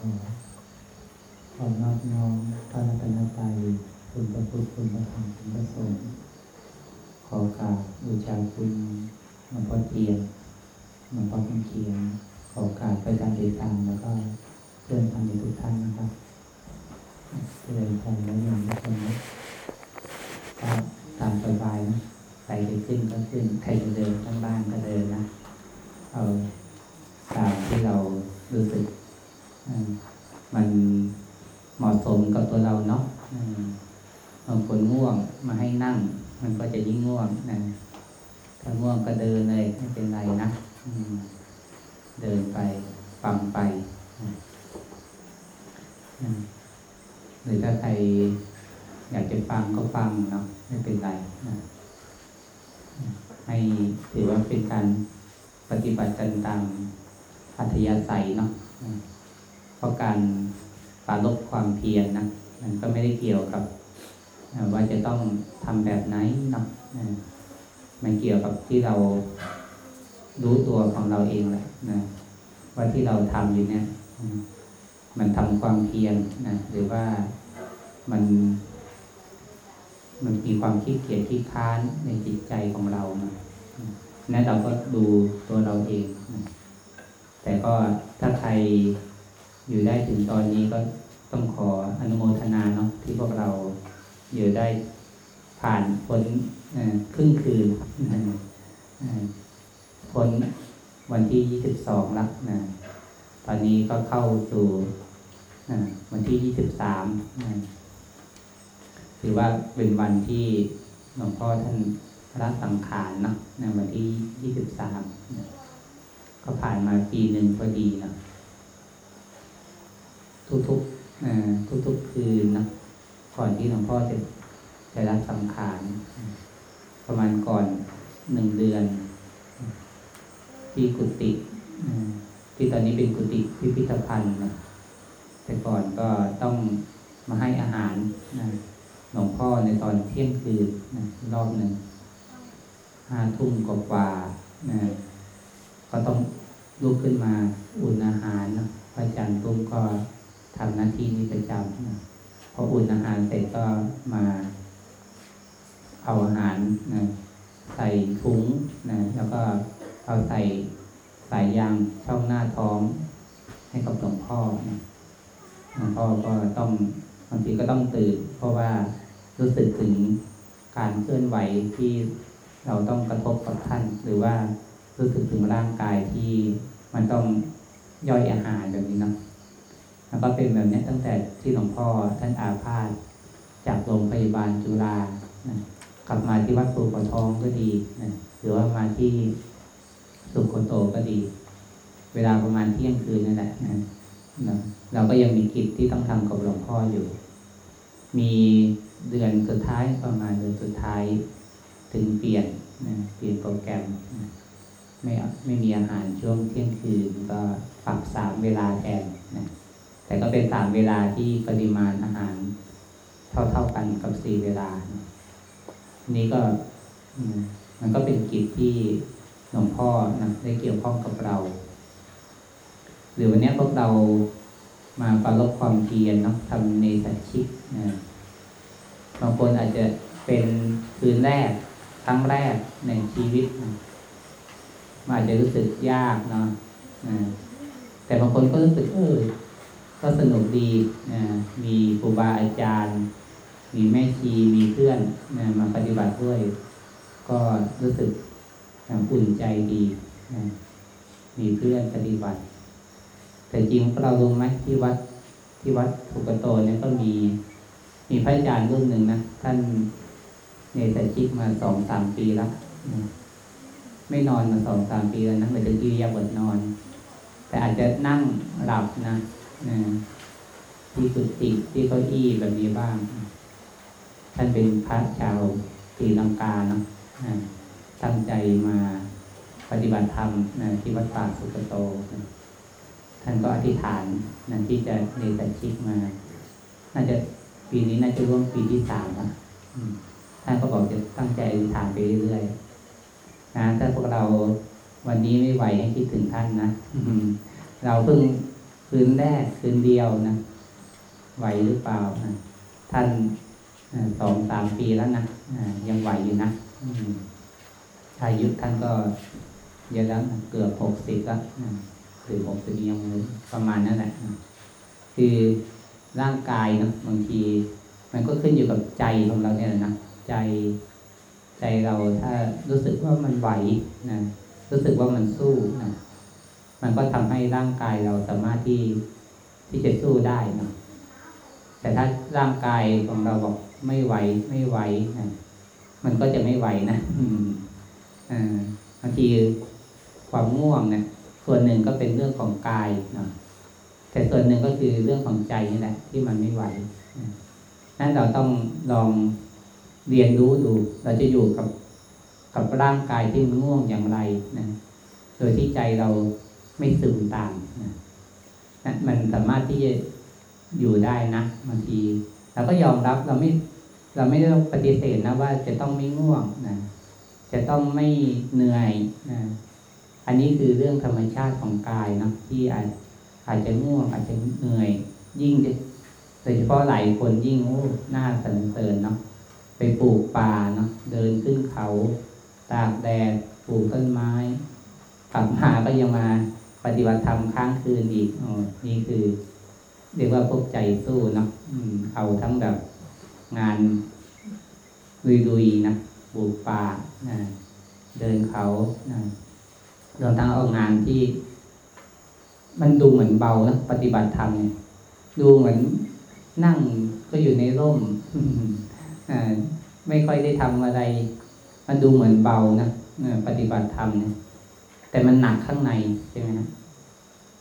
ขอขอนอบน้อมพระรัตนตรัยคุณพระพุทธคุณพระธรรมคุณพระสงฆ์ขอกราบบูชาคุณหลวงพ่อเทียนหลวงพ่อคำเขียนขอกราบพระอาจารเดชานแล้วก็เพื่อนทำในทุกท่านนะครับเจริญพรและยมทุกคนนะก็ตามสบายนะใครจะขึ้นก็ขึ้นใครจะเดินข้างล่างก็เดินนะ เอาตามที่เรารู้สึก มันเหมาะสมกับตัวเราเนาะบางคนง่วงมาให้นั่ง มันก็จะยิ่งง่วงนะถ้าง่วงก็เดินเลยไม่เป็นไรนะเดินไปฟังไปหรือถ้าใครอยากจะฟังก็ฟังเนาะไม่เป็นไรนะให้ถือว่าเป็นการปฏิบัติกันตามอัธยาศัยเนาะ เพราะการปราลบความเพียรนะมันก็ไม่ได้เกี่ยวกับว่าจะต้องทำแบบไหนนะมันเกี่ยวกับที่เรารู้ตัวของเราเองแหละนะว่าที่เราทำอยู่เนี่ยมันทำความเพียรนะหรือว่ามันมันมีความขี้เกียจขี้ค้านในจิตใจของเรานะนั้นเราก็ดูตัวเราเอง แต่ก็ถ้าใคร อยู่ได้ถึงตอนนี้ก็ต้องขออนุโมทนาเนาะที่พวกเราอยู่ได้ผ่านพ้นครึ่งคืนพ้นวันที่ยี่สิบสองแล้วนะตอนนี้ก็เข้าสู่วันที่ยี่สิบสามถือว่าเป็นวันที่หลวงพ่อท่านรักสังขารเนาะในวันที่ยี่สิบสามก็ผ่านมาปีหนึ่งพอดีเนาะ ทุกๆทุกๆคืนนะก่อนที่หลวงพ่อจะจะรับสังขารประมาณก่อนหนึ่งเดือน ที่กุฏิที่ตอนนี้เป็นกุฏิพิพิธภัณฑ์นะแต่ก่อนก็ต้องมาให้อาหารนะหลวงพ่อในตอนเที่ยงคืนนะรอบหนึ่งห้าทุ่มกว่าๆนะก็ต้องลุกขึ้นมาอุ่นอาหารนะพระอาจารย์ตุ้มก็ ทำหน้าที่นี้ประจำนะพออุ่นอาหารเสร็จก็มาเอาอาหารนะใส่ถุงนะแล้วก็เอาใส่สายยางช่องหน้าท้อง ให้กับหลวงพ่อนะหลวงพ่อก็ต้องบางทีก็ต้องตื่น เพราะว่ารู้สึกถึงการเคลื่อนไหวที่เราต้องกระทบกับท่าน หรือว่ารู้สึกถึงร่างกายที่มันต้องย่อยอาหารแบบนี้นะ แล้วก็เป็นแบบนี้ตั้งแต่ที่หลวงพ่อท่านอาพาธจากโรงพยาบาลจุฬานะกลับมาที่วัดปูกระทองก็ดีนะหรือว่ามาที่สุขโคโตก็ดี เวลาประมาณเที่ยงคืนนั่นแหละนะนะเราก็ยังมีกิจที่ต้องทำกับหลวงพ่ออยู่ มีเดือนสุดท้ายประมาณเดือนสุดท้าย ถึงเปลี่ยนนะเปลี่ยนโปรแกรมนะไม่ไม่มีอาหารช่วงเที่ยงคืนก็ปรับสามเวลาแทนนะ แต่ก็เป็นสามเวลาที่ปริมาณอาหารเท่าเท่ากันกับสี่เวลา นี่ก็มันก็เป็นกิจที่หลวงพ่อนะได้เกี่ยวข้องกับเรา หรือวันนี้พวกเรามาปรารบความเพียรเนาะทำในสัจชิกนะบางคนอาจจะเป็นคืนแรกครั้งแรกในชีวิตนะมันอาจจะรู้สึกยากเนาะนะแต่บางคนก็รู้สึกเออ ก็สนุกดีนะมีครูบาอาจารย์ มีแม่ชีมีเพื่อนนะมาปฏิบัติด้วย ก็รู้สึกอุ่นใจดีนะมีเพื่อนปฏิบัติ แต่จริงเรารู้ไหมที่วัดที่วัดถูกกระโตเนี่ยก็มี มีพระอาจารย์รุ่นหนึ่งนะท่านเนสชิกมาสองสามปีแล้วไม่นอนมาสองสามปีแล้วนะไม่ถึงอิริยาบถนอน แต่อาจจะนั่งหลับนะ ที่กุฏิที่เก้าอี้แบบนี้บ้าง ท่านเป็นพระชาวศรีลังกาเนาะตั้งใจมาปฏิบัติธรรมนะที่วัดป่าสุกโตนะท่านก็อธิษฐานนะที่จะเนสชิกมา น่าจะปีนี้น่าจะร่วมปีที่สามนะท่านก็บอกจะตั้งใจอธิษฐานไปเรื่อยๆนะถ้าพวกเราวันนี้ไม่ไหวให้คิดถึงท่านนะเราเพิ่ง คืนแรกคืนเดียวนะไหวหรือเปล่านะท่านสองสามปีแล้วนะยังไหวอยู่นะอายุท่านก็เยอะแล้วนะเกือบหกสิบแล้วนะหรือหกสิบยังประมาณนั้นแหละคือร่างกายนะบางที มันก็ขึ้นอยู่กับใจของเราเนี่ยนะใจใจเราถ้ารู้สึกว่ามันไหวนะรู้สึกว่ามันสู้นะ มันก็ทำให้ร่างกายเราสามารถที่ที่จะสู้ได้นะแต่ถ้าร่างกายของเราบอกไม่ไหวไม่ไหวนะมันก็จะไม่ไหวนะอ่าบางทีความง่วงเนี่ยส่วนหนึ่งก็เป็นเรื่องของกายนะแต่ส่วนหนึ่งก็คือเรื่องของใจนี่แหละที่มันไม่ไหวนะนั่นเราต้องลองเรียนรู้ดู เราจะอยู่กับกับร่างกายที่มันง่วงอย่างไรนะโดยที่ใจเรา ไม่ซึมตามนะนะมันสามารถที่จะอยู่ได้นะบางทีเราก็ยอมรับเราไม่เราไม่ได้ปฏิเสธนะว่าจะต้องไม่ง่วงนะจะต้องไม่เหนื่อยนะอันนี้คือเรื่องธรรมชาติของกายนะที่อาจอาจจะง่วง อาจจะเหนื่อย ยิ่งจะโดยเฉพาะหลายคนยิ่งโอ้หน้าสรรเสริญเนาะไปปลูกป่าเนาะเดินขึ้นเขา ตากแดดปลูกต้นไม้กลับมาก็ยังมา ปฏิบัติธรรมค้างคืนอีกอ๋อนี่คือ เรียกว่าพวกใจสู้เนาะเอาทั้งแบบงานลุยๆนะปลูกป่านะเดินเขานะรวมทั้งเอางานที่ มันดูเหมือนเบานะปฏิบัติธรรมเนี่ยดูเหมือนนั่งก็อยู่ในร่มอไม่ค่อยได้ทำอะไร มันดูเหมือนเบานะปฏิบัติธรรมเนี่ย แต่มันหนักข้างในใช่ไหมฮะ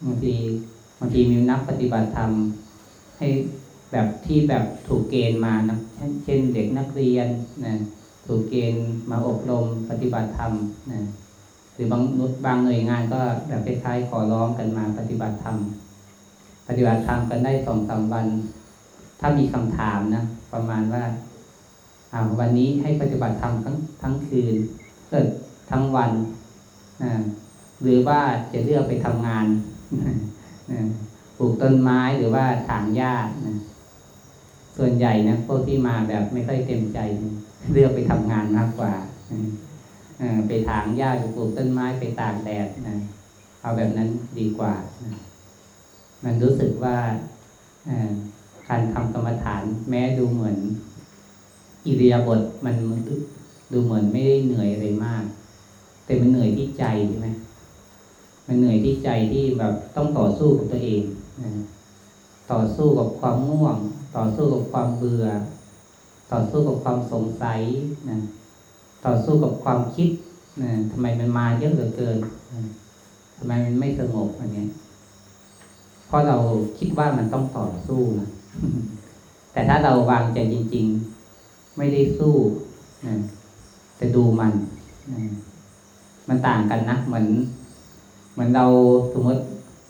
บางทีบางทีมีนักปฏิบัติธรรม ให้แบบที่แบบถูกเกณฑ์มานะเช่นเด็กนักเรียนนะถูกเกณฑ์มาอบรมปฏิบัติธรรมนะหรือบางนุษบางหน่วยงานก็แบบคล้ายๆขอร้องกันมาปฏิบัติธรรม ปฏิบัติธรรมกันได้สองสามวัน ถ้ามีคำถามนะประมาณว่าอ่าวันนี้ให้ปฏิบัติธรรมทั้งทั้งคืนเกิดทั้งวัน หรือว่าจะเลือกไปทำงานปลูกต้นไม้หรือว่าถางหญ้าส่วนใหญ่นะพวกที่มาแบบไม่ค่อยเต็มใจ เลือกไปทำงานมากกว่าไปถางหญ้าไปปลูกต้นไม้ไปตากแดดนะเอาแบบนั้นดีกว่า มันรู้สึกว่าการทำกรรมฐานแม้ดูเหมือน อิริยาบถมันดูเหมือนไม่ได้เหนื่อยอะไรมาก แต่มันเหนื่อยที่ใจใช่ไหมมันเหนื่อยที่ใจที่แบบต้องต่อสู้กับตัวเองนะต่อสู้กับความง่วง ต่อสู้กับความเบื่อ ต่อสู้กับความสงสัยนะต่อสู้กับความคิดนะทำไมมันมาเยอะเหลือเกินนะทำไมมันไม่สงบอันเนี้ยเพราะเราคิดว่ามันต้องต่อสู้นะแต่ถ้าเราวางใจจริง ๆ ไม่ได้สู้นะแต่ดูมันนะ มันต่างกันนะ เหมือน เหมือนเราสมมติ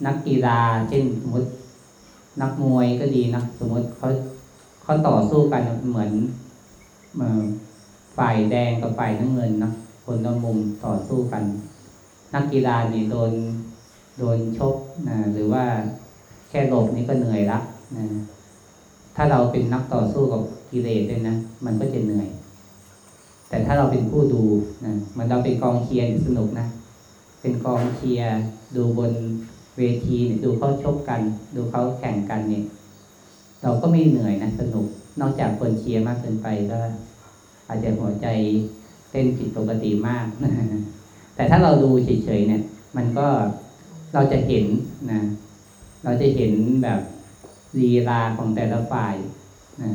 นักกีฬา เช่น สมมติ นักมวยก็ดีนะสมมติเขาเขาต่อสู้กันเหมือนฝ่ายแดงกับฝ่ายน้ำเงินนะคนละมุมต่อสู้กัน นักกีฬานี่โดนโดนชกนะหรือว่าแค่หลบนี่ก็เหนื่อยละนะถ้าเราเป็นนักต่อสู้กับกิเลสด้วยนะมันก็จะเหนื่อย แต่ถ้าเราเป็นผู้ดูนะมันเราเป็นกองเชียร์สนุกนะ เป็นกองเชียร์ดูบนเวทีเนี่ยดูเขาชกกัน ดูเขาแข่งกันเนี่ย เราก็ไม่เหนื่อยนะสนุก นอกจากคนเชียร์มากเกินไปก็ อาจจะหัวใจเต้นผิดปกติมาก แต่ถ้าเราดูเฉยๆเนี่ย มันก็เราจะเห็นนะ เราจะเห็นแบบลีลาของแต่ละฝ่ายนะ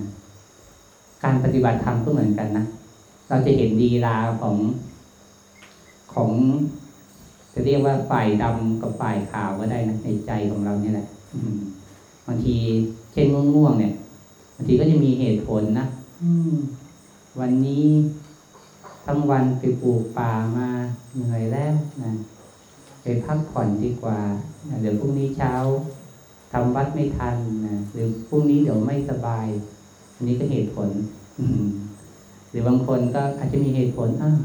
การปฏิบัติธรรมก็เหมือนกันนะ เราจะเห็นลีลาของของจะเรียกว่าฝ่ายดำกับฝ่ายขาวก็ได้นะในใจของเราเนี่ยแหละบางทีเช่นง่วงๆเนี่ยบางทีก็จะมีเหตุผลนะวันนี้ทั้งวันไปปลูกป่ามาเหนื่อยแล้วนะไปพักผ่อนดีกว่าเดี๋ยวพรุ่งนี้เช้าทำวัดไม่ทันนะหรือพรุ่งนี้เดี๋ยวไม่สบาย อันนี้ก็เหตุผล รือบางคนก็อาจจะมีเหตุผลอ้าว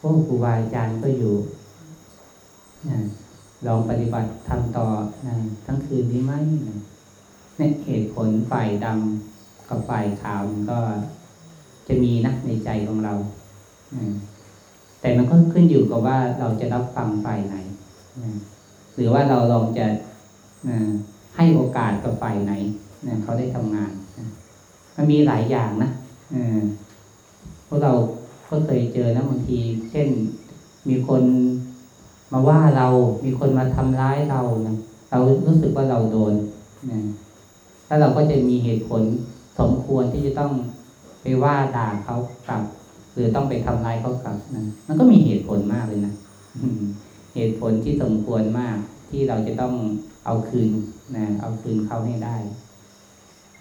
พวกครูบาอาจารย์ก็อยู่นะลองปฏิบัติทำต่อนะทั้งคืนนี้ไหมนะเนี่ยเหตุผลฝ่ายดำกับฝ่ายขาวมันก็จะมีนะในใจของเราแต่มันก็ขึ้นอยู่กับว่าเราจะรับฟังฝ่ายไหนนะหรือว่าเราลองจะนะให้โอกาสกับฝ่ายไหนนะเขาได้ทำงานนะมันมีหลายอย่างนะ พวกเราก็เคยเจอนะบางที เช่นมีคนมาว่าเรา มีคนมาทำร้ายเรานะเรารู้สึกว่าเราโดนนะแล้วเราก็จะมีเหตุผลสมควรที่จะต้องไปว่าด่าเขากลับ หรือต้องไปทำร้ายเขากลับนะมันก็มีเหตุผลมากเลยนะเหตุผลที่สมควรมากที่เราจะต้องเอาคืนนะเอาคืนเขาให้ได้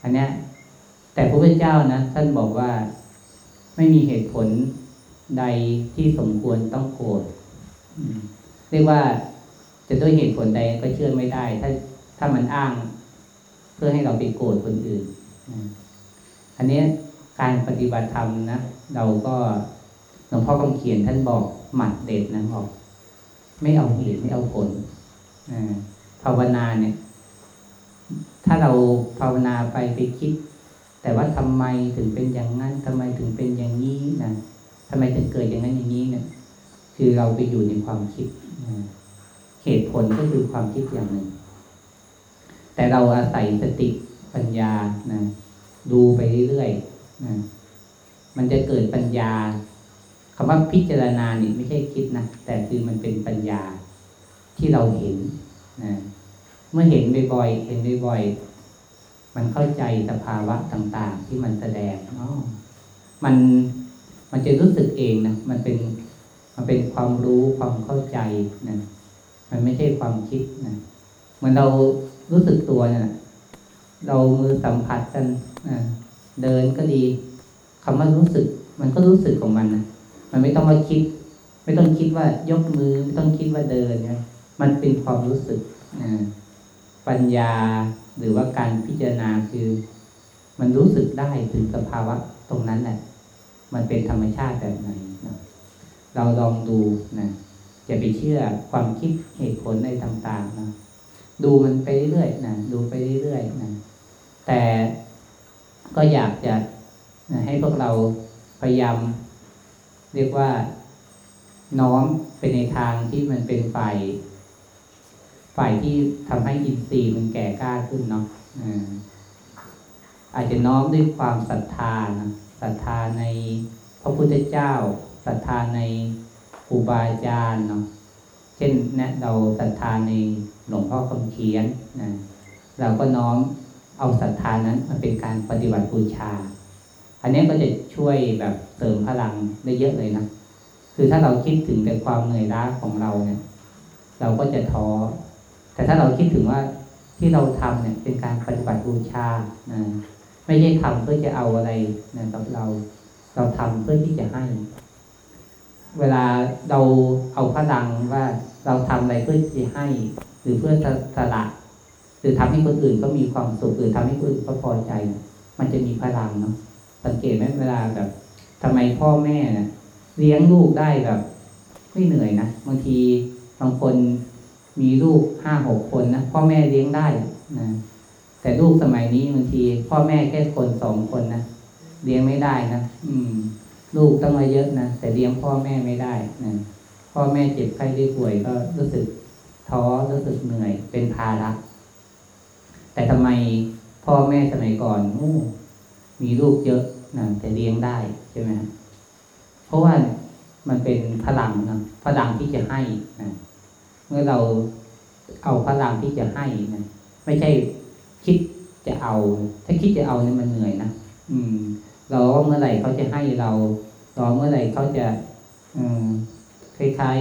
อันเนี้ย แต่พระพุทธเจ้านะท่านบอกว่า ไม่มีเหตุผลใดที่สมควรต้องโกรธเรียกว่าจะด้วยเหตุผลใดก็เชื่อไม่ได้ ถ้าถ้ามันอ้าง เพื่อให้เราไปโกรธคนอื่นอันนี้การปฏิบัติธรรมนะเราก็หลวงพ่อคำเขียนท่านบอกหมัดเด็ดนะบอก ไม่เอาเหตุไม่เอาผลภาวนาเนี่ย ถ้าเราภาวนาไปไปคิด แต่ว่าทำไมถึงเป็นอย่างนั้นทำไมถึงเป็นอย่างนี้นะทำไมถึงเกิดอย่างนั้นอย่างนี้เนี่ย คือเราไปอยู่ในความคิดนะเหตุผลก็คือความคิดอย่างหนึ่ง แต่เราอาศัยสติปัญญานะดูไปเรื่อยๆนะมันจะเกิดปัญญาคำว่าพิจารณาเนี่ยไม่ใช่คิดนะแต่คือมันเป็นปัญญาที่เราเห็นนะเมื่อเห็นบ่อยๆเห็นบ่อยๆ มันเข้าใจสภาวะต่าง ๆ ที่มันแสดงอ๋อมันมันจะรู้สึกเองนะมันเป็นมันเป็นความรู้ความเข้าใจนะมันไม่ใช่ความคิดนะเหมือนเรารู้สึกตัวนี่ยนะเรามือสัมผัสกันนะเดินก็ดีคำว่ารู้สึก มันก็รู้สึกของมันนะมันไม่ต้องมาคิด ไม่ต้องคิดว่ายกมือ ไม่ต้องคิดว่าเดินนะมันเป็นความรู้สึกนะ ปัญญาหรือว่าการพิจารณาคือ มันรู้สึกได้ถึงสภาวะตรงนั้นแหละมันเป็นธรรมชาติแบบไหนนะเราลองดูนะอย่าไปเชื่อความคิดเหตุผลอะไรต่างๆนะดูมันไปเรื่อยๆนะดูไปเรื่อยๆนะแต่ก็อยากจะนะให้พวกเราพยายามเรียกว่าน้อมไปในทางที่มันเป็นฝ่าย ฝ่ายที่ทำให้อินทรีย์มันแก่กล้าขึ้นเนาะอาอาจจะน้อมด้วยความศรัทธานะศรัทธาในพระพุทธเจ้าศรัทธาในครูบาอาจารย์เนาะเช่นนะเราศรัทธาในหลวงพ่อคำเขียนนะเราก็น้อมเอาศรัทธานั้นมาเป็นการปฏิบัติบูชา อันนี้ก็จะช่วยแบบเสริมพลังได้เยอะเลยนะคือถ้าเราคิดถึงแต่ความเหนื่อยล้าของเราเนี่ย เราก็จะท้อ แต่ถ้าเราคิดถึงว่าที่เราทำเนี่ยเป็นการปฏิบัติบูชานะไม่ใช่ทำเพื่อจะเอาอะไรนะกับเรา เราทำเพื่อที่จะให้ เวลาเราเอาพลังว่าเราทำอะไรเพื่อจะให้ หรือเพื่อสละหรือทำให้คนอื่นก็มีความสุขหรือทำให้คนอื่นก็พอใจ มันจะมีพลังเนาะสังเกตไหมเวลาแบบทำไมพ่อแม่นะเลี้ยงลูกได้แบบ ไม่เหนื่อยนะบางทีบางคน มีลูกห้าหกคนนะพ่อแม่เลี้ยงได้นะแต่ลูกสมัยนี้บางที พ่อแม่แค่คนสองคนนะเลี้ยงไม่ได้นะอืม ลูกต้องมาเยอะนะแต่เลี้ยงพ่อแม่ไม่ได้นะพ่อแม่เจ็บไข้ได้ป่วยก็รู้สึกท้อรู้สึกเหนื่อยเป็นภาระแต่ทำไมพ่อแม่สมัยก่อนโอ้มีลูกเยอะนะแต่เลี้ยงได้ใช่ไหมเพราะว่ามันเป็นพลังนะพลังที่จะให้นะ เมื่อเราเอาพลังที่จะให้นะไม่ใช่คิดจะเอา ถ้าคิดจะเอาเนี่ยมันเหนื่อยนะอืมเราว่าเมื่อไหร่เขาจะให้เรารอเมื่อไหร่เขาจะอืมคล้าย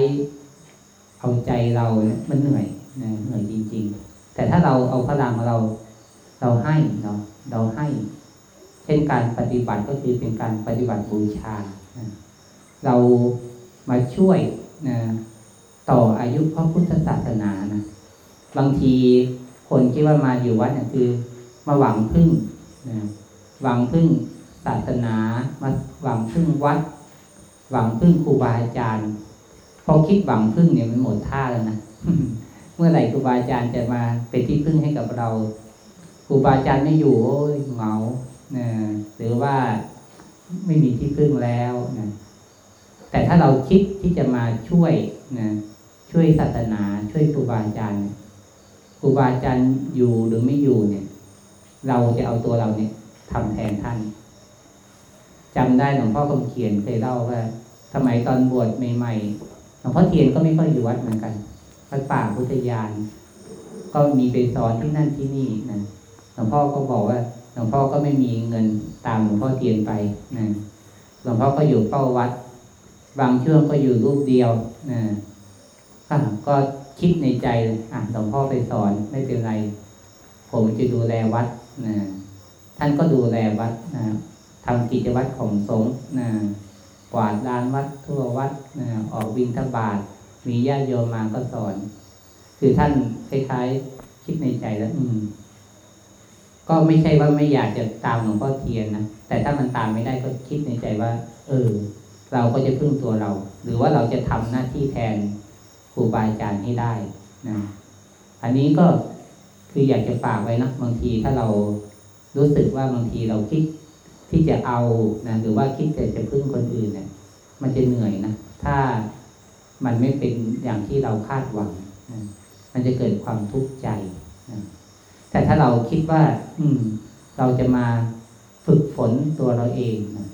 ๆเอาใจเราเนี่ยมันเหนื่อยนะเหนื่อยจริง ๆ แต่ถ้าเราเอาพลังของเรา เราให้เนาะเราให้ เช่นการปฏิบัติก็คือเป็นการปฏิบัติบูชานะเรามาช่วยนะ ต่ออายุพระพุทธศาสนานะบางทีคนคิดว่ามาอยู่วัดเนี่ยคือ มาหวังพึ่งนะหวังพึ่งศาสนา มาหวังพึ่งวัด หวังพึ่งครูบาอาจารย์พอคิดหวังพึ่งเนี่ยมันหมดท่าแล้วนะเมื่อไหร่ครูบาอาจารย์จะมาเป็นที่พึ่งให้กับเราครูบาอาจารย์ไม่อยู่โอ้ยเหงานะหรือว่าไม่มีที่พึ่งแล้วนะแต่ถ้าเราคิดที่จะมาช่วยนะ ช่วยศาสนา ช่วยครูบาอาจารย์ครูบาอาจารย์อยู่หรือไม่อยู่เนี่ย เราจะเอาตัวเราเนี่ยทำแทนท่านจำได้หลวงพ่อคำเขียนเคยเล่าว่าสมัยตอนบวชใหม่ๆหลวงพ่อเทียนก็ไม่ค่อยอยู่วัดเหมือนกันวัดป่าพุทธยาน ก็มีไปสอนที่นั่นที่นี่นะหลวงพ่อก็บอกว่าหลวงพ่อก็ไม่มีเงินตามหลวงพ่อเทียนไปนะหลวงพ่อก็อยู่เฝ้าวัด บางช่วงก็อยู่รูปเดียวนะ ก็คิดในใจอะหลวงพ่อไปสอนไม่เป็นไร ผมจะดูแลวัดนะท่านก็ดูแลวัดนะทำกิจวัตรของสงฆ์นะกวาดลานวัดทั่ววัดนะออกบิณฑบาตมีญาติโยมมาก็สอน คือท่านคล้ายๆคิดในใจแล้ว อืม ก็ไม่ใช่ว่าไม่อยากจะตามหลวงพ่อเทียนนะแต่ถ้ามันตามไม่ได้ก็คิดในใจว่า เออ เราก็จะพึ่งตัวเรา หรือว่าเราจะทำหน้าที่แทน รูบาอาจารย์ให้ได้นะอันนี้ก็คืออยากจะฝากไว้นะบางทีถ้าเรารู้สึกว่าบางทีเราคิดที่จะเอานะหรือว่าคิดจะจะพึ่งคนอื่นเนี่ย มันจะเหนื่อยนะถ้ามันไม่เป็นอย่างที่เราคาดหวังนะมันจะเกิดความทุกข์ใจนะแต่ถ้าเราคิดว่า อืม เราจะมาฝึกฝนตัวเราเองนะ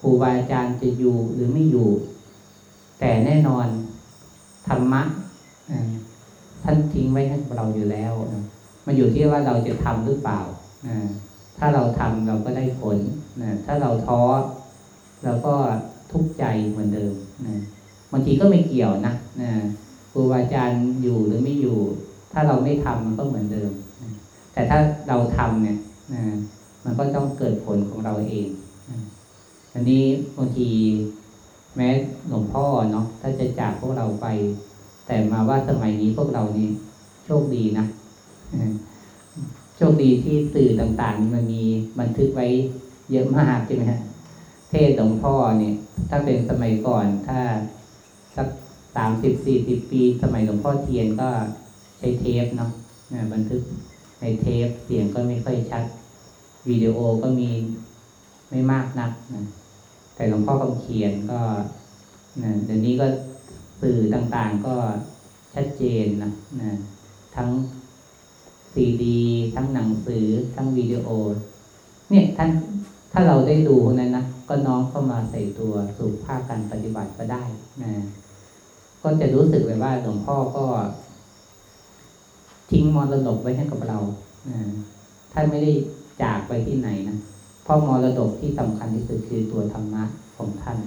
ครูบาอาจารย์จะอยู่หรือไม่อยู่ แต่แน่นอน ธรรมะท่านทิ้งไว้ให้เราอยู่แล้วนะมันอยู่ที่ว่าเราจะทำหรือเปล่านะถ้าเราทำเราก็ได้ผลนะถ้าเราท้อเราก็ทุกข์ใจเหมือนเดิมนะบางทีก็ไม่เกี่ยวนะนะครูบาอาจารย์อยู่หรือไม่อยู่ ถ้าเราไม่ทำมันก็เหมือนเดิมนะแต่ถ้าเราทำเนี่ยนะมันก็ต้องเกิดผลของเราเองอันนี้บางที แม้หลวงพ่อเนาะถ้าจะจากพวกเราไป แต่มาว่าสมัยนี้พวกเรานี่โชคดีนะโชคดีที่สื่อต่างๆ มันมีบันทึกไว้เยอะมากใช่ไหมฮะเทศหลวงพ่อเนี่ย ถ้าเป็นสมัยก่อนถ้าสักสามสิบสี่สิบปี สมัยหลวงพ่อเทียนก็ใช้เทปเนาะบันทึกในเทปเสียงก็ไม่ค่อยชัด วิดีโอก็มีไม่มากนักนะ แต่หลวงพ่อคำเขียนก็นะเดี๋ยวนี้ก็สื่อต่างๆก็ชัดเจนนะนะทั้งซีดีทั้งหนังสือ ทั้งวิดีโอ เนี่ยท่านถ้าเราได้ดูนั้นนะก็น้องเข้ามาใส่ตัวสู่ภาคการปฏิบัติก็ได้นะก็จะรู้สึกเลยว่าหลวงพ่อก็ ทิ้งมรดกไว้ให้กับเรานะท่านไม่ได้จากไปที่ไหนนะ เพราะมรดกที่สำคัญที่สุดคือตัวธรรมะของท่าน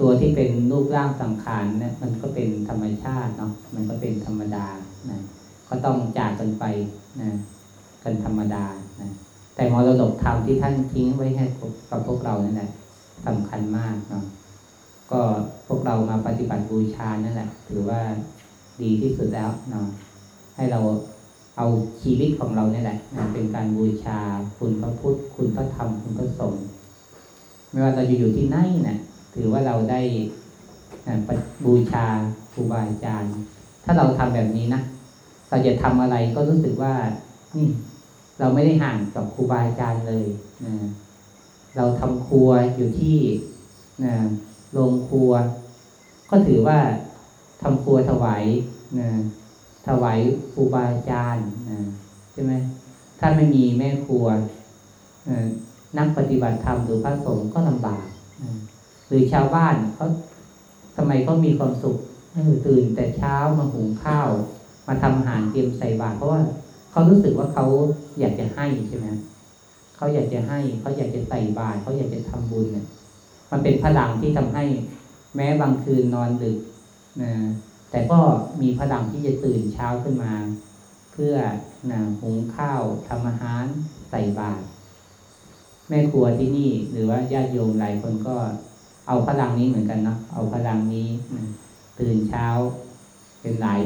ตัวที่เป็นรูปร่างสังขารเนี่ยมันก็เป็นธรรมชาติเนาะมันก็เป็นธรรมดานะก็ต้องจากกันไปนะกันธรรมดานะแต่มรดกธรรมที่ท่านทิ้งไว้ให้กับพวกเรานั่นแหละสำคัญมากเนาะก็พวกเรามาปฏิบัติบูชานั่นแหละ ถือว่าดีที่สุดแล้วเนาะให้เรา เอาชีวิตของเราเนี่ยแหละเป็นการบูชาคุณพระพุทธ คุณพระธรรมคุณพระสงฆ์ไม่ว่าเราจะอยู่ที่ไหนนะถือว่าเราได้บูชาครูบาอาจารย์ ถ้าเราทำแบบนี้นะเราจะทำอะไรก็รู้สึกว่านี่เราไม่ได้ห่างกับครูบาอาจารย์เลยนะเราทำครัวอยู่ที่นะโรงครัว ก็ถือว่าทำครัวถวายนะ ถวายครูบาอาจารย์ใช่ไหมถ้าไม่มีแม่ครัวนักปฏิบัติธรรมหรือพระสงฆ์ก็ลำบากหรือชาวบ้านเขาทำไมเขามีความสุขตื่นแต่เช้ามาหุงข้าว มาทำอาหารเตรียมใส่บาตรเพราะว่าเขารู้สึกว่าเขาอยากจะให้ใช่ไหมเขาอยากจะให้เขาอยากจะใส่บาตรเขาอยากจะทำบุญเนี่ยมันเป็นพลังที่ทำให้ แม้บางคืนนอนดึกนะ แต่ก็มีพลังที่จะตื่นเช้าขึ้นมา เพื่อนะหุงข้าวทำอาหารใส่บาตรแม่ครัวที่นี่หรือว่าญาติโยมหลายคนก็เอาพลังนี้เหมือนกันเนาะเอาพลังนี้ตื่นเช้า เป็นหลาย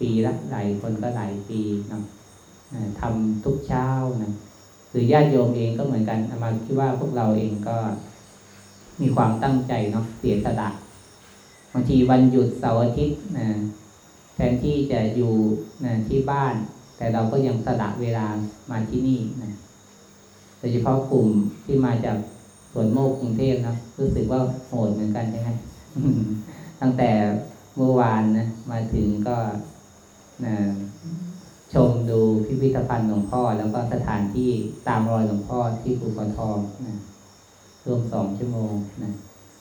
ปีละหลายคนก็หลายปีเนาะทำทุกเช้านะหรือญาติโยมเองก็เหมือนกันมาคิดว่าพวกเราเองก็มีความตั้งใจเนาะเสียสละางทีวันหยุดเสาร์อาทิตย์นะแทนที่จะอยู่นะที่บ้าน แต่เราก็ยังสละเวลามาที่นี่นะโดยเฉพาะกลุ่มที่มาจากสวนโมกกรุงเทพนะรู้สึกว่าโหดเหมือนกันใช่ไหมตั้งแต่เมื่อวานนะมาถึงก็นะชมดูพิพิธภัณฑ์หลวงพ่อ แล้วก็สถานที่ตามรอยหลวงพ่อที่ภูกระทองนะรวมสองชั่วโมงนะ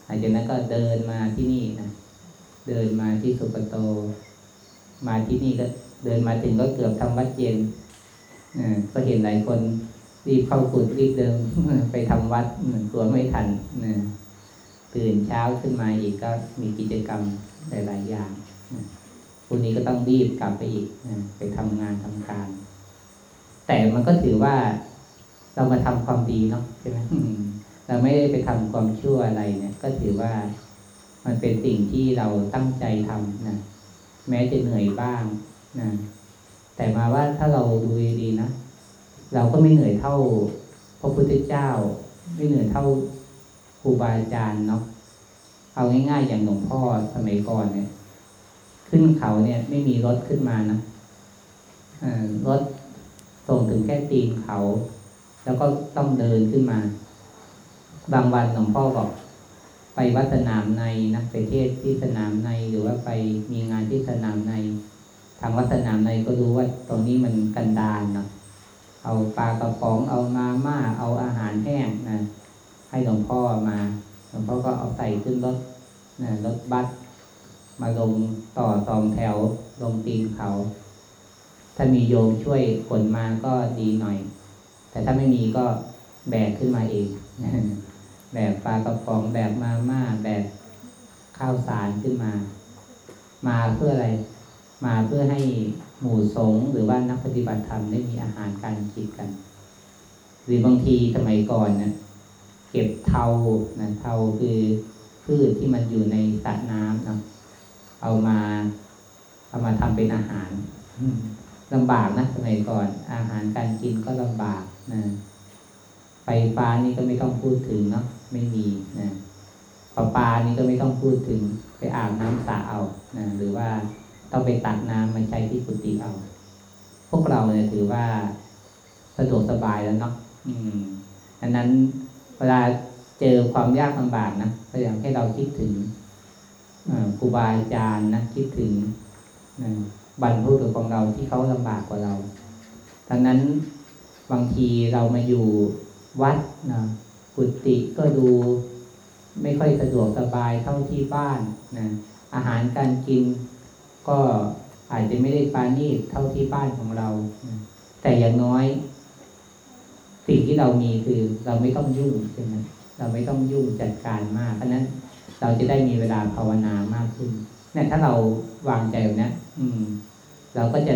หลังจากนั้นก็เดินมาที่นี่นะ เดินมาที่สุกโต มาที่นี่ก็เดินมาถึงก็เกือบทำวัดเย็นอ่าก็เห็นหลายคนรีบเข้ากุดรีบเดินไปทำวัดเหมือนกลัวไม่ทันนะตื่นเช้าขึ้นมาอีกก็มีกิจกรรมหลาย ๆ อย่างนนี้ก็ต้องรีบกลับไปอีกไปทำงานทำการ แต่มันก็ถือว่าเรามาทำความดีเนาะใช่ไหมอืมเราไม่ได้ไปทำความชั่วอะไรเนี่ย ก็ถือว่า มันเป็นสิ่งที่เราตั้งใจทำนะแม้จะเหนื่อยบ้างนะแต่มาว่าถ้าเราดูดีๆนะเราก็ไม่เหนื่อยเท่าพระพุทธเจ้า ไม่เหนื่อยเท่าครูบาอาจารย์เนาะเอาง่ายๆอย่างหลวงพ่อสมัยก่อนเนี่ย ขึ้นเขาเนี่ย ไม่มีรถขึ้นมานะรถส่งถึงแค่ตีนเขา แล้วก็ต้องเดินขึ้นมา บางวันหลวงพ่อบอก ไปวัดสนามในนะไปเทศที่สนามในหรือว่าไปมีงานที่สนามใน ทางวัดสนามในก็รู้ว่าตรงนี้มันกันดารเนาะเอาปลากระป๋องเอามาม่าเอาอาหารแห้งนะให้หลวงพ่อมาหลวงพ่อก็เอาใส่ขึ้นรถนะรถบัสมาลงต่อสองแถวลงตีนเขา ถ้ามีโยมช่วยขนมาก็ดีหน่อย แต่ถ้าไม่มีก็แบกขึ้นมาเอง แบบปลากระป๋องแบบมาม่าแบบข้าวสารขึ้นมา มาเพื่ออะไร มาเพื่อให้หมู่สงฆ์หรือว่านักปฏิบัติธรรมได้มีอาหารการกินกัน หรือบางทีสมัยก่อนเนะเก็บเทานะเทาคือพืชที่มันอยู่ในสระน้ำนะเอามาเอามาทำเป็นอาหารลำบากนะสมัยก่อน อาหารการกินก็ลำบากนะไฟฟ้านี่ก็ไม่ต้องพูดถึงเนาะ ไม่มีนะปลาปลานี่ก็ไม่ต้องพูดถึงไปอาบน้ำสระเอานะหรือว่าต้องไปตักน้ำมาใช้ที่กุฏิเอา พวกเราเนี่ยถือว่าสะดวกสบายแล้วเนาะอืมอันนั้นเวลาเจอความยากลำบากนะก็อยากให้เราคิดถึงครูบาอาจารย์นะคิดถึงบรรพุรุษของเราที่เขาลำบากกว่าเราดังนั้นบางทีเรามาอยู่วัดนะ กุฏิก็ดูไม่ค่อยสะดวกสบายเท่าที่บ้านนะอาหารการกินก็อาจจะไม่ได้ปานีตเท่าที่บ้านของเรา แต่อย่างน้อย สิ่งที่เรามีคือเราไม่ต้องยุ่งใช่ไหมเราไม่ต้องยุ่งจัดการมากเพราะนั้นเราจะได้มีเวลาภาวนามากขึ้นเนี่ยถ้าเราวางใจแบบนี้อืม เราก็จะ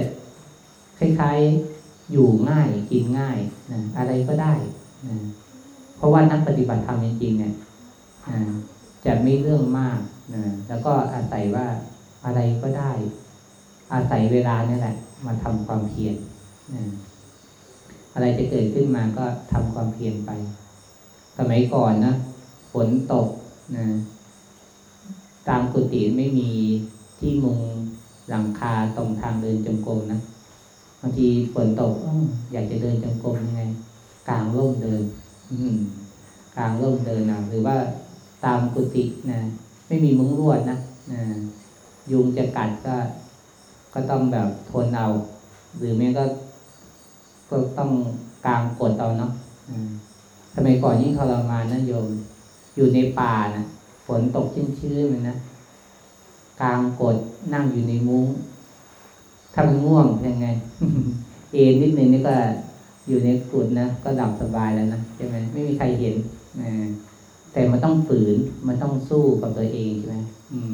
คล้ายๆอยู่ง่ายกินง่ายนะอะไรก็ได้นะ เพราะว่านักปฏิบัติธรรมจริงๆเนี่ยจะไม่เรื่องมากนะแล้วก็อาศัยว่าอะไรก็ได้ อาศัยเวลานี่แหละ มาทำความเพียรนะอะไรจะเกิดขึ้นมาก็ทำความเพียรไป สมัยก่อนนะฝนตกนะตามกุฏิไม่มีที่มุงหลังคาตรงทางเดินจงกรมนะบางทีฝนตกออยากจะเดินจงกรมยังไง กลางร่มเดิน กลางร่มเดินนะหรือว่าตามกุฏินะไม่มีมุ้งลวดนะนะยุงจะกัดก็ก็ต้องแบบทนเอา หรือไม่ก็ ก็ต้องกลางกดเอาเนาะสมัยก่อนยิ่งทรมานนะโยม อยู่ในป่านะฝนตกชื้นๆมันนะกลางกดนั่งอยู่ในมุ้งถ้ามันง่วงยังไง เอ็นนิดนึงนี่ก็ อยู่ในกุดนะก็ดับสบายแล้วนะใช่ไหมไม่มีใครเห็นนะแต่มันต้องฝืนมันต้องสู้กับตัวเองใช่ไหมอืม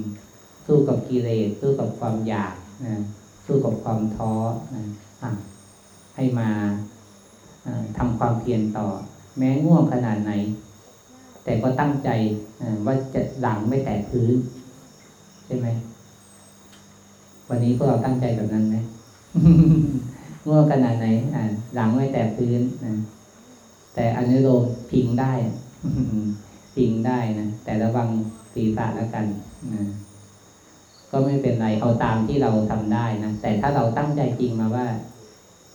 สู้กับกิเลสสู้กับความอยากนะสู้กับความท้อนะอะให้มาทำความเพียรต่อ แม้ง่วงขนาดไหน แต่ก็ตั้งใจว่าจะหลังไม่แตะพื้น ใช่ไหม วันนี้พวกเราตั้งใจแบบนั้นไหม ง่วงขนาดไหน อ่า หลังไม่แตะพื้นนะแต่อนุโลมพิงได้พิงได้นะแต่ระวังศีรษะแล้วกันนะก็ไม่เป็นไรเอาตามที่เราทำได้นะแต่ถ้าเราตั้งใจจริงมาว่า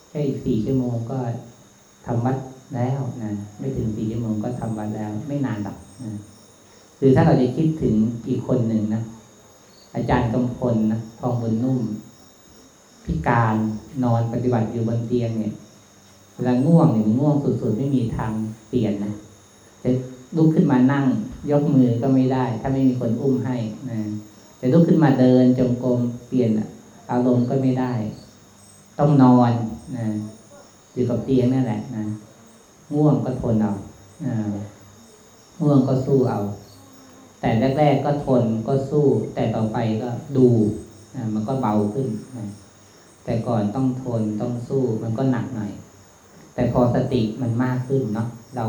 แค่อีกสี่ชั่วโมงก็ทำวัดแล้วนะไม่ถึงสี่ชั่วโมงก็ทำวัดแล้ว ไม่นานหรอกนะหรือถ้าเราจะคิดถึงอีกคนหนึ่งนะอาจารย์กำพลนะทองบุญนุ่ม พิการนอนปฏิบัติอยู่บนเตียงเนี่ยเวลาง่วงเนี่ยง่วงสุดๆไม่มีทางเปลี่ยนนะจะลุกขึ้นมานั่ง ยกมือก็ไม่ได้ ถ้าไม่มีคนอุ้มให้นะจะลุกขึ้นมาเดินจงกรมเปลี่ยนอารมณ์ก็ไม่ได้ ต้องนอนนะอยู่กับเตียงนั่นแหละนะง่วงก็ทนเอาง่วงก็สู้เอา แต่แรก ๆ ก็ทนก็สู้ แต่ต่อไปก็ดูมันก็เบาขึ้นนะ แต่ก่อนต้องทนต้องสู้มันก็หนักหน่อย แต่พอสติมันมากขึ้นเนาะเรา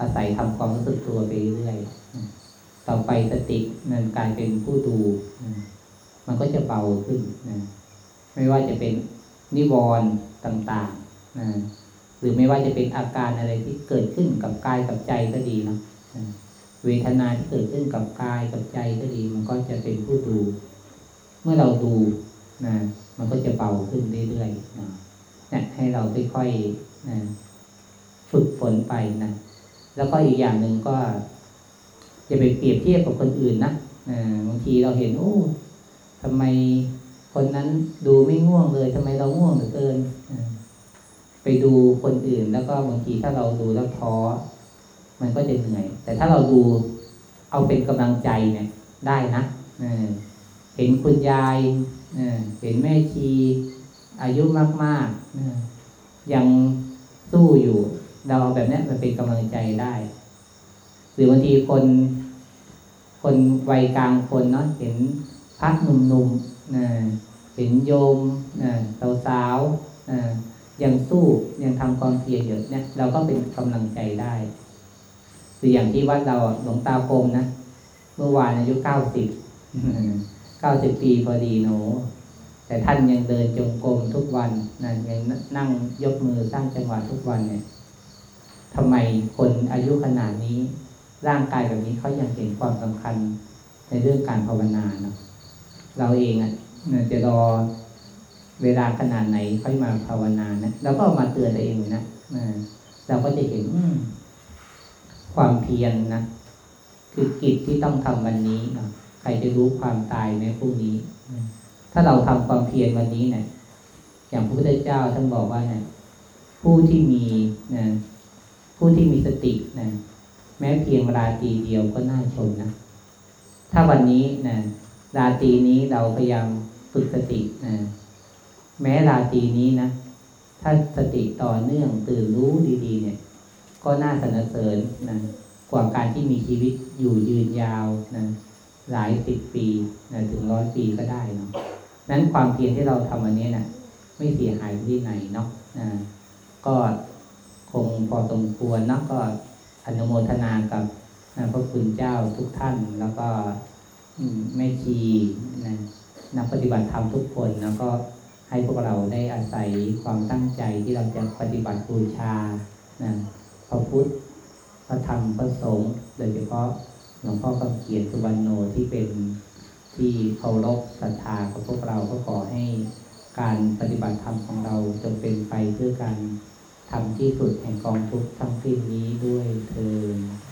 อาศัยทำความรู้สึกตัวไปเรื่อยๆต่อไปสติมันกลายเป็นผู้ดู มันก็จะเบาขึ้นนะไม่ว่าจะเป็นนิวรณ์ต่างๆนะหรือไม่ว่าจะเป็นอาการอะไรที่เกิดขึ้นกับกายกับใจก็ดีเนาะนะเวทนาที่เกิดขึ้นกับกายกับใจก็ดี มันก็จะเป็นผู้ดู เมื่อเราดูนะ มันก็จะเบาขึ้นเรื่อยๆนะนี่ยให้เราค่อยๆนะฝึกฝนไปนะแล้วก็อีกอย่างหนึ่งก็อย่าไปเปรียบเทียบกับคนอื่นนะบางทีเราเห็นโอ้ทำไมคนนั้นดูไม่ง่วงเลยทำไมเราง่วงเหลือเกินไปดูคนอื่นแล้วก็บางทีถ้าเราดูแล้วท้อมันก็จะเหนื่อย แต่ถ้าเราดูเอาเป็นกำลังใจเนี่ยได้นะเห็นคุณยาย เออเห็นแม่ชีอายุมากๆเออยังสู้อยู่ เราเอาแบบนี้มันเป็นกำลังใจได้ หรือบางทีคน คนวัยกลางคนเนาะเห็นพักหนุ่มๆนะเห็นโยมนะสาวๆนะยังสู้ยังทำความเพียรอยู่เนี่ยเราก็เป็นกำลังใจได้หรืออย่างที่วัดเราหลวงตาคมนะ เมื่อวานอายุเก้าสิบ เก้าสิบปีพอดีหนูแต่ท่านยังเดินจงกรมทุกวันนะยังนั่งยกมือสร้างจังหวะทุกวันเนี่ยทำไมคนอายุขนาดนี้ ร่างกายแบบนี้เขายังเห็นความสำคัญในเรื่องการภาวนาเนาะเราเองอะจะรอเวลาขนาดไหนค่อยมาภาวนานะเราก็มาเตือนตัวเองนะอเราก็จะเห็นอืความเพียรนะคือกิจที่ต้องทำวันนี้เนาะ ใครจะรู้ความตายในพรุ่งนี้อืมถ้าเราทำความเพียรวันนี้เนี่ยอย่างพระพุทธเจ้าท่านบอกว่าเนี่ยผู้ที่มีนะผู้ที่มีสตินะแม้เพียงราตรีเดียวก็น่าชมนะ ถ้าวันนี้นะราตรีนี้เราพยายามฝึกสตินะแม้ราตรีนี้นะถ้าสติต่อเนื่องตื่นรู้ดีๆ เนี่ย ก็น่าสรรเสริญนะกว่าการที่มีชีวิตอยู่ยืนยาวนะ หลายสิบปีนะถึงร้อยปีก็ได้เนาะนั้นความเพียรที่เราทำวันนี้นะ่ะ ไม่เสียหายที่ไหนเนาะนะก็คงพอสมควรเนาะก็อนุโมทนากับนะพระคุณเจ้าทุกท่านแล้วก็แม่ชีนะนักปฏิบัติธรรมทุกคนแล้วก็ให้พวกเราได้อาศัยความตั้งใจที่เราจะปฏิบัติบูชานะพระพุทธพระธรรมพระสงฆ์โดยเฉพาะ หลวงพ่อคำเขียนสุวรรณโนที่เป็นที่เคารพศรัทธาของพวกเราก็ขอให้การปฏิบัติธรรมของเราจงเป็นไปเพื่อการทำที่สุดแห่งกองทุกข์ทั้งสิ้นนี้ด้วยเธอญ